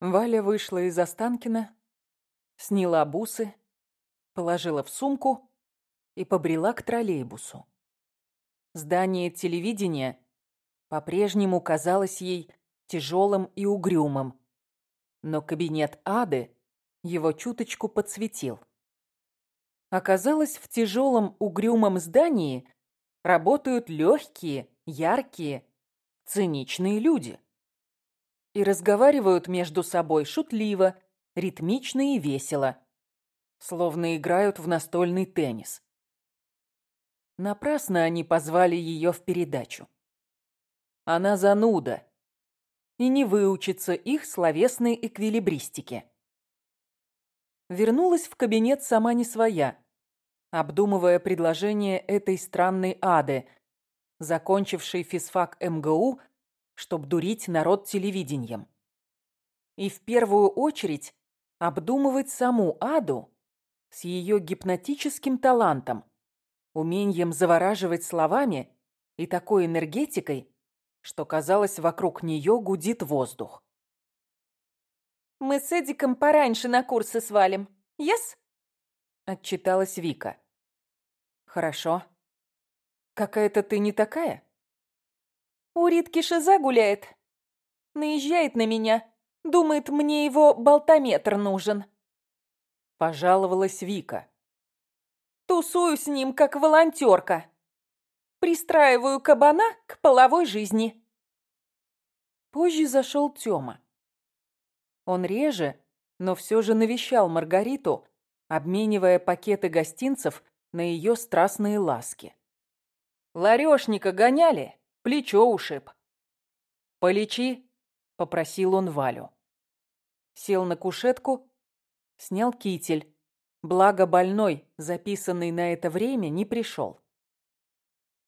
Валя вышла из Останкина, сняла бусы, положила в сумку и побрела к троллейбусу. Здание телевидения по-прежнему казалось ей тяжелым и угрюмым, но кабинет Ады его чуточку подсветил. Оказалось, в тяжелом угрюмом здании работают легкие, яркие, циничные люди и разговаривают между собой шутливо, ритмично и весело, словно играют в настольный теннис. Напрасно они позвали ее в передачу. Она зануда и не выучится их словесной эквилибристике. Вернулась в кабинет сама не своя, обдумывая предложение этой странной ады, закончившей физфак МГУ чтобы дурить народ телевидением. И в первую очередь обдумывать саму Аду с ее гипнотическим талантом, умением завораживать словами и такой энергетикой, что, казалось, вокруг нее гудит воздух. «Мы с Эдиком пораньше на курсы свалим. Yes?» — отчиталась Вика. «Хорошо. Какая-то ты не такая?» У Ритки шиза гуляет. Наезжает на меня. Думает, мне его болтометр нужен. Пожаловалась Вика. Тусую с ним, как волонтерка. Пристраиваю кабана к половой жизни. Позже зашел Тёма. Он реже, но все же навещал Маргариту, обменивая пакеты гостинцев на ее страстные ласки. «Ларешника гоняли?» Плечо ушиб. «Полечи», — попросил он Валю. Сел на кушетку, снял китель. Благо больной, записанный на это время, не пришел.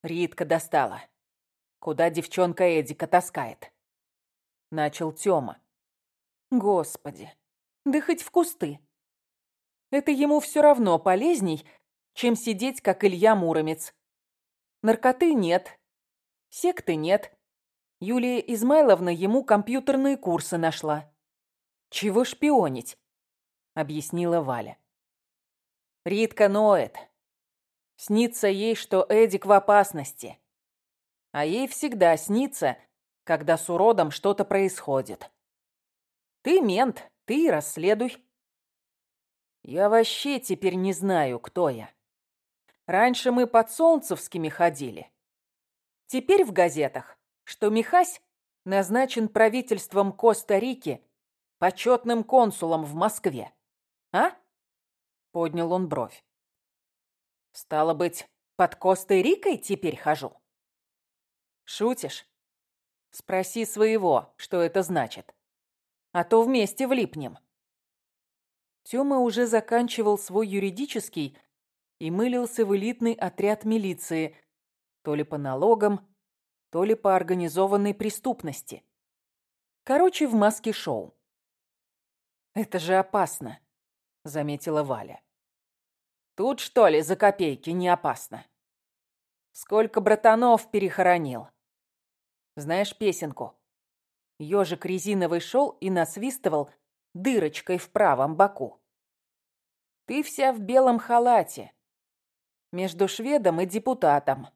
Ритка достала. Куда девчонка Эдика таскает? Начал Тёма. Господи, да хоть в кусты. Это ему все равно полезней, чем сидеть, как Илья Муромец. Наркоты нет, Секты нет. Юлия Измайловна ему компьютерные курсы нашла. Чего шпионить? Объяснила Валя. Ритка ноет. Снится ей, что Эдик в опасности. А ей всегда снится, когда с уродом что-то происходит. Ты мент, ты расследуй. Я вообще теперь не знаю, кто я. Раньше мы под Солнцевскими ходили. Теперь в газетах, что Михась назначен правительством Коста-Рики почетным консулом в Москве. А? Поднял он бровь. Стало быть, под Костой-Рикой теперь хожу? Шутишь? Спроси своего, что это значит. А то вместе влипнем. Тёма уже заканчивал свой юридический и мылился в элитный отряд милиции, то ли по налогам, то ли по организованной преступности. Короче, в маске шоу. «Это же опасно», — заметила Валя. «Тут, что ли, за копейки не опасно? Сколько братанов перехоронил. Знаешь песенку? Ёжик резиновый шел и насвистывал дырочкой в правом боку. Ты вся в белом халате. Между шведом и депутатом.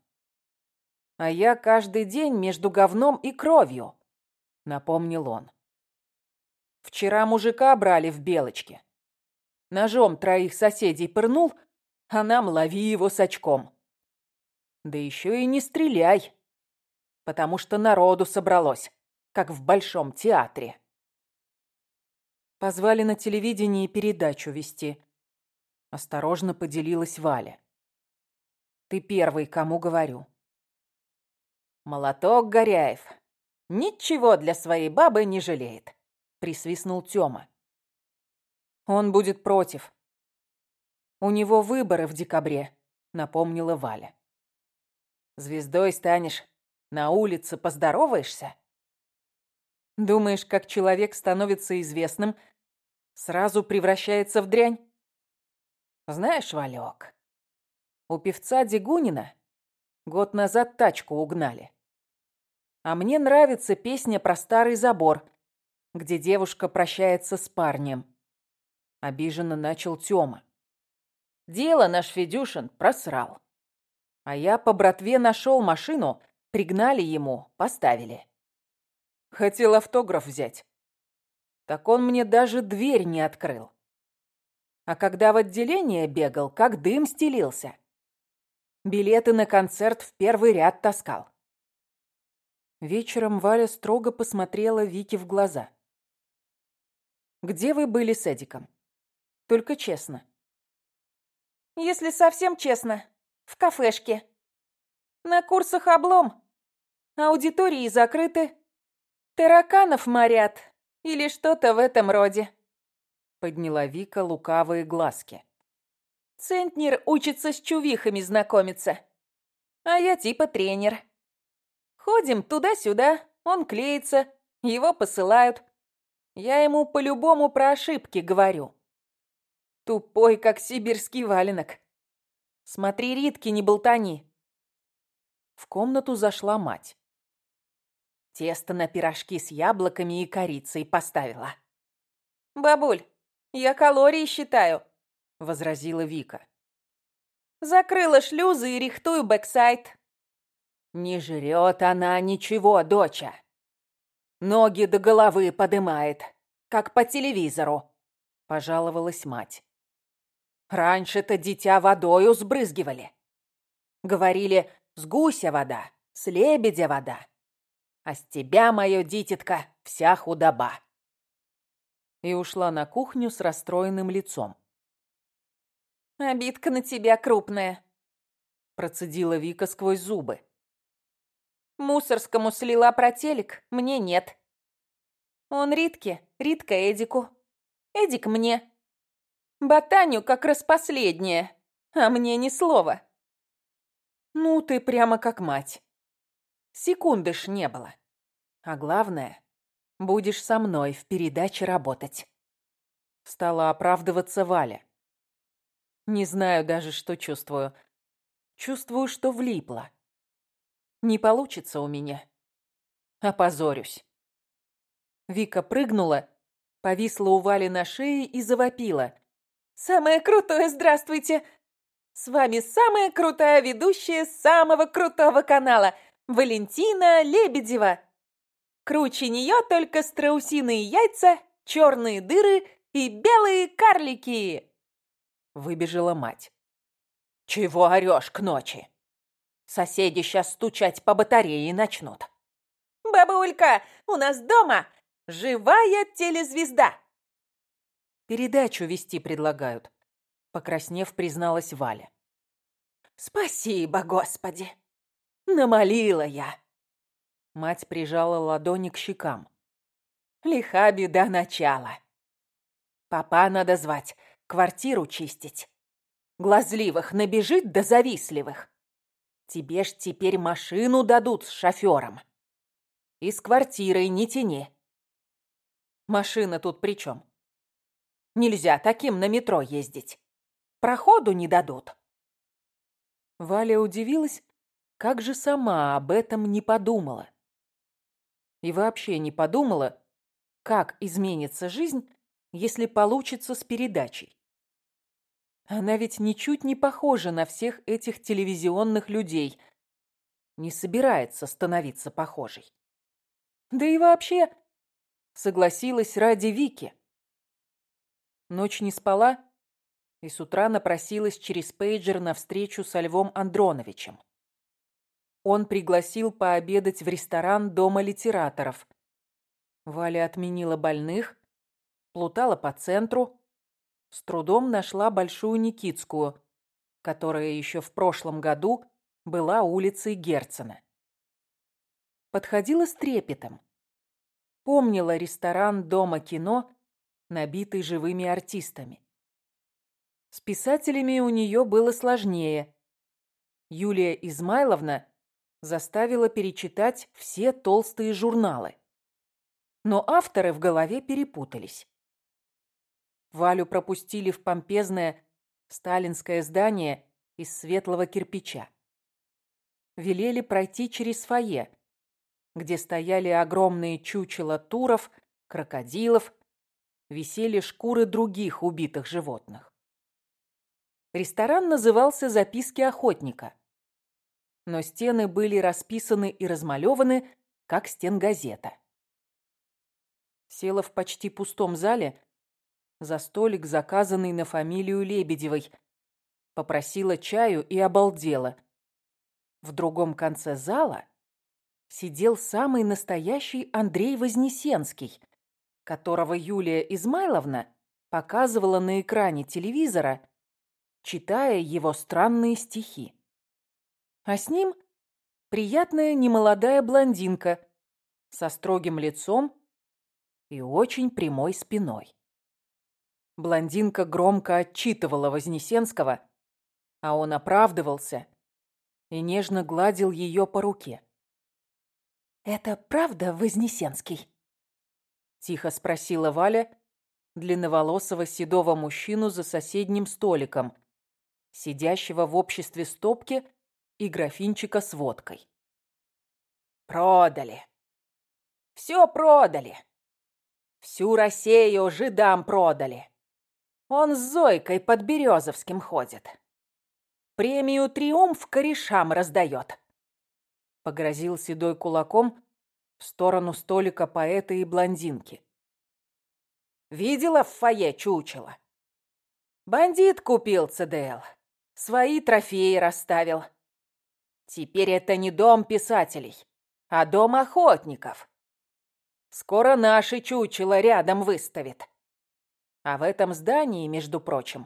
А я каждый день между говном и кровью, напомнил он. Вчера мужика брали в белочке. Ножом троих соседей пырнул, а нам лови его с очком. Да еще и не стреляй, потому что народу собралось, как в большом театре. Позвали на телевидении передачу вести. Осторожно поделилась Валя. Ты первый, кому говорю. «Молоток Горяев. Ничего для своей бабы не жалеет», — присвистнул Тёма. «Он будет против. У него выборы в декабре», — напомнила Валя. «Звездой станешь, на улице поздороваешься?» «Думаешь, как человек становится известным, сразу превращается в дрянь?» «Знаешь, Валёк, у певца Дегунина год назад тачку угнали. А мне нравится песня про старый забор, где девушка прощается с парнем. Обиженно начал Тёма. Дело наш Федюшин просрал. А я по братве нашел машину, пригнали ему, поставили. Хотел автограф взять. Так он мне даже дверь не открыл. А когда в отделение бегал, как дым стелился. Билеты на концерт в первый ряд таскал. Вечером Валя строго посмотрела Вике в глаза. «Где вы были с Эдиком? Только честно». «Если совсем честно, в кафешке. На курсах облом. Аудитории закрыты. Тараканов морят. Или что-то в этом роде». Подняла Вика лукавые глазки. Центнер учится с чувихами знакомиться. А я типа тренер. Ходим туда-сюда, он клеится, его посылают. Я ему по-любому про ошибки говорю. Тупой, как сибирский валенок. Смотри, Ритки, не болтани. В комнату зашла мать. Тесто на пирожки с яблоками и корицей поставила. «Бабуль, я калории считаю», — возразила Вика. «Закрыла шлюзы и рихтую backside». «Не жрет она ничего, доча. Ноги до головы подымает, как по телевизору», — пожаловалась мать. «Раньше-то дитя водою сбрызгивали. Говорили, с гуся вода, с лебедя вода. А с тебя, мое дитятка, вся худоба». И ушла на кухню с расстроенным лицом. «Обидка на тебя крупная», — процедила Вика сквозь зубы. «Мусорскому слила про телек, мне нет. Он Ритке, Ритка Эдику, Эдик мне. Ботаню как раз последнее, а мне ни слова». «Ну, ты прямо как мать. Секунды ж не было. А главное, будешь со мной в передаче работать». Стала оправдываться Валя. Не знаю даже, что чувствую. Чувствую, что влипла. Не получится у меня. Опозорюсь. Вика прыгнула, повисла у Вали на шее и завопила. «Самое крутое, здравствуйте! С вами самая крутая ведущая самого крутого канала, Валентина Лебедева. Круче нее только страусиные яйца, черные дыры и белые карлики!» Выбежала мать. «Чего орешь к ночи? Соседи сейчас стучать по батарее начнут». «Бабулька, у нас дома живая телезвезда!» «Передачу вести предлагают», — покраснев, призналась Валя. «Спасибо, Господи! Намолила я!» Мать прижала ладони к щекам. «Лиха беда начала. Папа надо звать, квартиру чистить. Глазливых набежит до завистливых. Тебе ж теперь машину дадут с шофером. И с квартирой не тяни. Машина тут при чем? Нельзя таким на метро ездить. Проходу не дадут. Валя удивилась, как же сама об этом не подумала. И вообще не подумала, как изменится жизнь, если получится с передачей. Она ведь ничуть не похожа на всех этих телевизионных людей. Не собирается становиться похожей. Да и вообще согласилась ради Вики. Ночь не спала и с утра напросилась через пейджер на встречу со Львом Андроновичем. Он пригласил пообедать в ресторан Дома литераторов. Валя отменила больных, плутала по центру, с трудом нашла Большую Никитскую, которая еще в прошлом году была улицей Герцена. Подходила с трепетом. Помнила ресторан Дома кино, набитый живыми артистами. С писателями у нее было сложнее. Юлия Измайловна заставила перечитать все толстые журналы. Но авторы в голове перепутались. Валю пропустили в помпезное сталинское здание из светлого кирпича. Велели пройти через фойе, где стояли огромные чучела туров крокодилов, висели шкуры других убитых животных. Ресторан назывался «Записки охотника», но стены были расписаны и размалеваны, как стенгазета. Села в почти пустом зале за столик, заказанный на фамилию Лебедевой, попросила чаю и обалдела. В другом конце зала сидел самый настоящий Андрей Вознесенский, которого Юлия Измайловна показывала на экране телевизора, читая его странные стихи. А с ним приятная немолодая блондинка со строгим лицом и очень прямой спиной. Блондинка громко отчитывала Вознесенского, а он оправдывался и нежно гладил ее по руке. «Это правда, Вознесенский?» Тихо спросила Валя длинноволосого седого мужчину за соседним столиком, сидящего в обществе стопки и графинчика с водкой. «Продали. Все продали. Всю Россию жидам продали. Он с Зойкой под Березовским ходит. Премию «Триумф» корешам раздает. Погрозил седой кулаком в сторону столика поэта и блондинки. Видела в фойе чучело? Бандит купил ЦДЛ. Свои трофеи расставил. Теперь это не дом писателей, а дом охотников. Скоро наши чучело рядом выставит. А в этом здании, между прочим,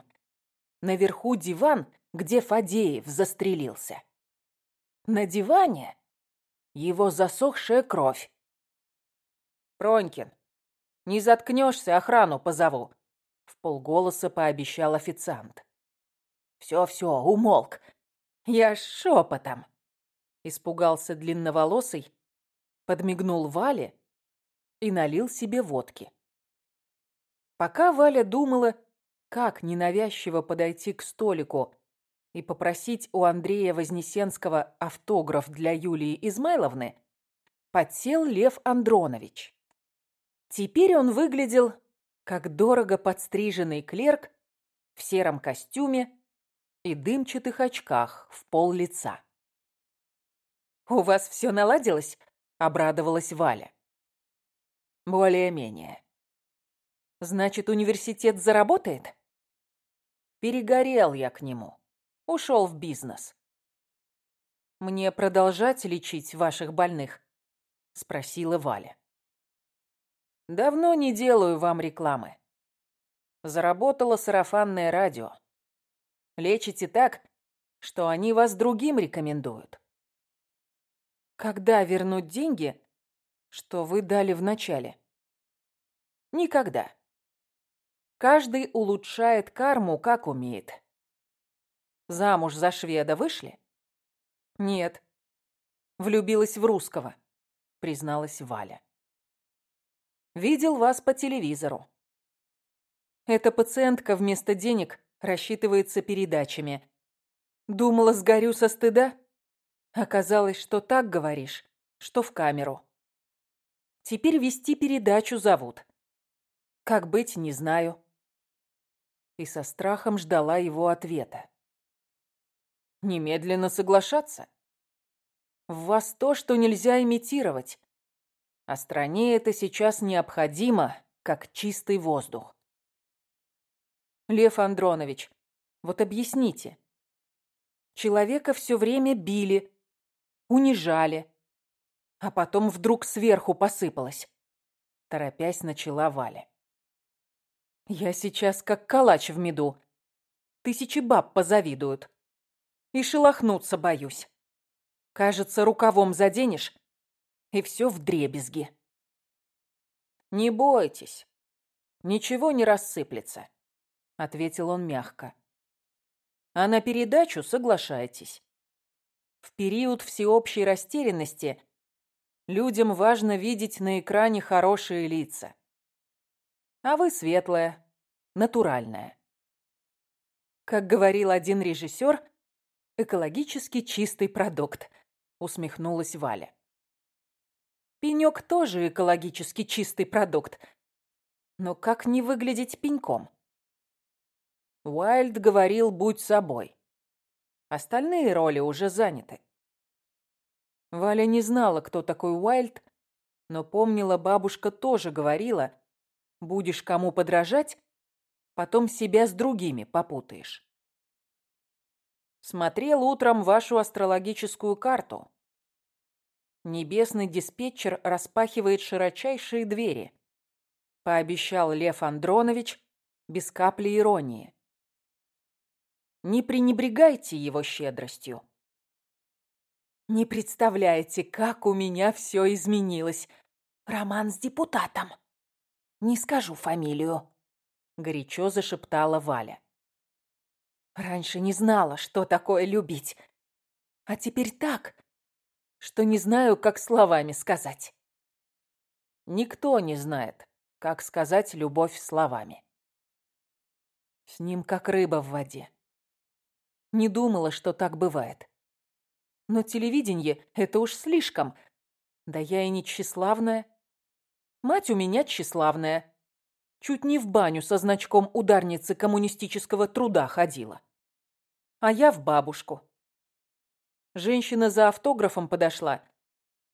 наверху диван, где Фадеев застрелился. На диване его засохшая кровь. «Пронькин, не заткнешься, охрану позову», — в полголоса пообещал официант. «Все-все, умолк. Я шепотом», — испугался длинноволосый, подмигнул Вале и налил себе водки. Пока Валя думала, как ненавязчиво подойти к столику и попросить у Андрея Вознесенского автограф для Юлии Измайловны, подсел Лев Андронович. Теперь он выглядел как дорого подстриженный клерк в сером костюме и дымчатых очках в пол лица. «У вас все наладилось?» — обрадовалась Валя. Более-менее. Значит, университет заработает? Перегорел я к нему. Ушел в бизнес. Мне продолжать лечить ваших больных? Спросила Валя. Давно не делаю вам рекламы. Заработало сарафанное радио. Лечите так, что они вас другим рекомендуют. Когда вернуть деньги, что вы дали вначале? Никогда. Каждый улучшает карму, как умеет. Замуж за шведа вышли? Нет. Влюбилась в русского, призналась Валя. Видел вас по телевизору. Эта пациентка вместо денег рассчитывается передачами. Думала, сгорю со стыда? Оказалось, что так говоришь, что в камеру. Теперь вести передачу зовут. Как быть, не знаю. И со страхом ждала его ответа. Немедленно соглашаться. В вас то, что нельзя имитировать. А стране это сейчас необходимо, как чистый воздух. Лев Андронович, вот объясните. Человека все время били, унижали, а потом вдруг сверху посыпалось. Торопясь, начала Валя. Я сейчас как калач в меду. Тысячи баб позавидуют. И шелохнуться боюсь. Кажется, рукавом заденешь, и все в дребезги. Не бойтесь, ничего не рассыплется, ответил он мягко. А на передачу соглашайтесь. В период всеобщей растерянности людям важно видеть на экране хорошие лица. А вы светлая, натуральная. Как говорил один режиссер, экологически чистый продукт, усмехнулась Валя. Пенек тоже экологически чистый продукт. Но как не выглядеть пеньком? Уайльд говорил «будь собой». Остальные роли уже заняты. Валя не знала, кто такой Уайльд, но помнила, бабушка тоже говорила, будешь кому подражать, потом себя с другими попутаешь. Смотрел утром вашу астрологическую карту. Небесный диспетчер распахивает широчайшие двери. Пообещал Лев Андронович без капли иронии. Не пренебрегайте его щедростью. Не представляете, как у меня все изменилось. Роман с депутатом. Не скажу фамилию. Горячо зашептала Валя. Раньше не знала, что такое любить. А теперь так, что не знаю, как словами сказать. Никто не знает, как сказать любовь словами. С ним как рыба в воде. Не думала, что так бывает. Но телевидение — это уж слишком. Да я и не тщеславная. Мать у меня тщеславная. Чуть не в баню со значком ударницы коммунистического труда ходила. А я в бабушку. Женщина за автографом подошла.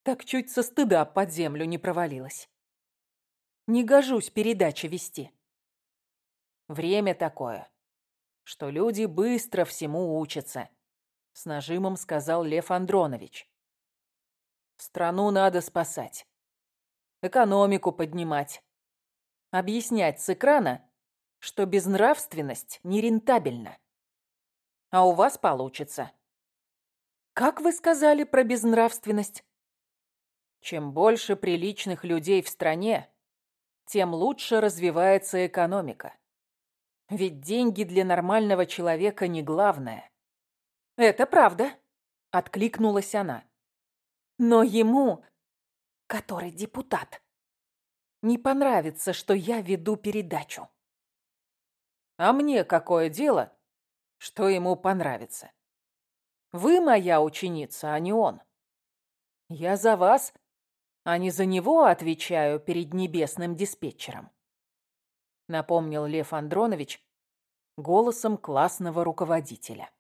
Так чуть со стыда под землю не провалилась. Не гожусь передачи вести. Время такое, что люди быстро всему учатся с нажимом сказал Лев Андронович. Страну надо спасать. Экономику поднимать. Объяснять с экрана, что безнравственность нерентабельна. А у вас получится. Как вы сказали про безнравственность? Чем больше приличных людей в стране, тем лучше развивается экономика. Ведь деньги для нормального человека не главное. «Это правда», — откликнулась она. «Но ему, который депутат, не понравится, что я веду передачу». «А мне какое дело, что ему понравится? Вы моя ученица, а не он. Я за вас, а не за него отвечаю перед небесным диспетчером», напомнил Лев Андронович голосом классного руководителя.